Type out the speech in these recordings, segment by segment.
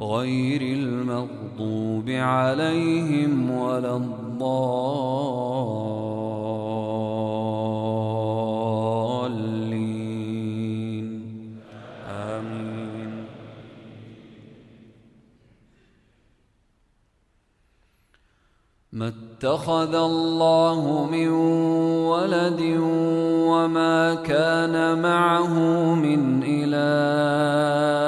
غير المغضوب عليهم ولا الضالين. آمين. ما اتخذ الله من ولد وما كان معه من إله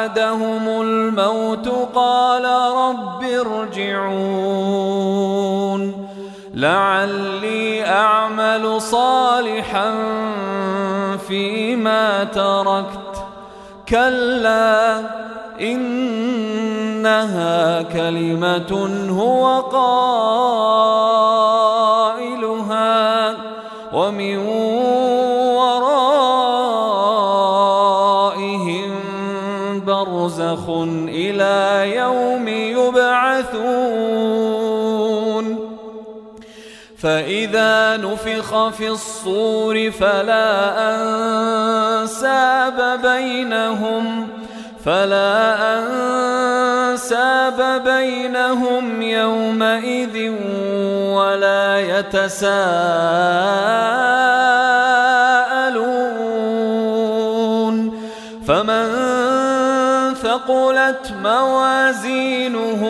أحدهم الموت قال رب ارجعون. لعلي أعمل صالحا فيما تركت. كلا إنها كلمة هو قائلها فإذا نفخ في الصور فلا أنساب بينهم فلا أنساب بينهم يومئذ ولا يتساءلون. فمن ثقلت موازينه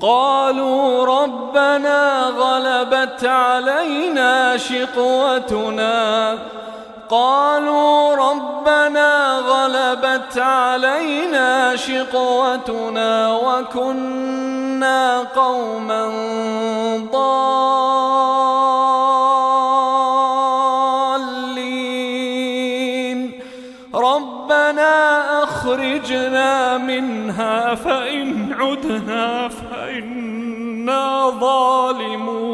قالوا ربنا غلبت علينا شقوتنا. قالوا ربنا غلبت علينا شقوتنا وكنا قوما ضالين. ربنا أخرجنا منها فإن عدنا. فإنا ظالمون.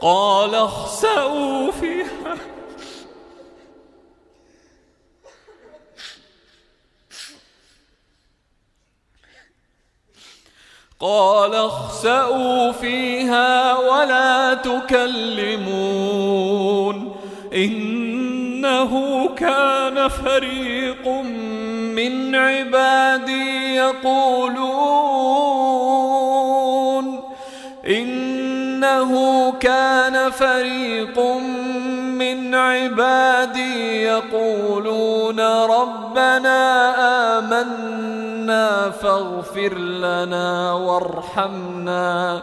قال اخسأوا فيها. قال اخسأوا فيها ولا تكلمون. إنه كان فريق من عبادي يقولون إنه كان فريق من عبادي يقولون ربنا آمنا فاغفر لنا وارحمنا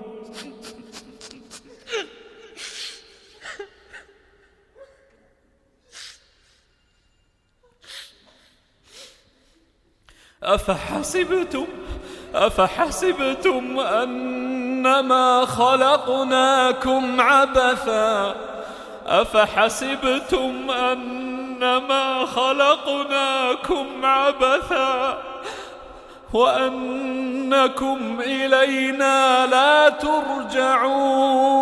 أفحسبتم أفحسبتم أنما خلقناكم عبثا؟ أفحسبتم أنما خلقناكم عبثا؟ وأنكم إلينا لا ترجعون.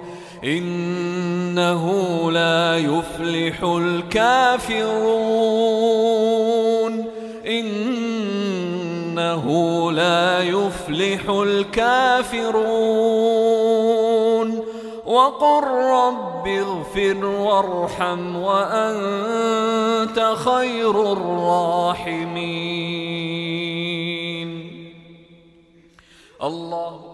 إنه لا يفلح الكافرون. إنه لا يفلح الكافرون. وقل رب اغفر وارحم وأنت خير الراحمين. الله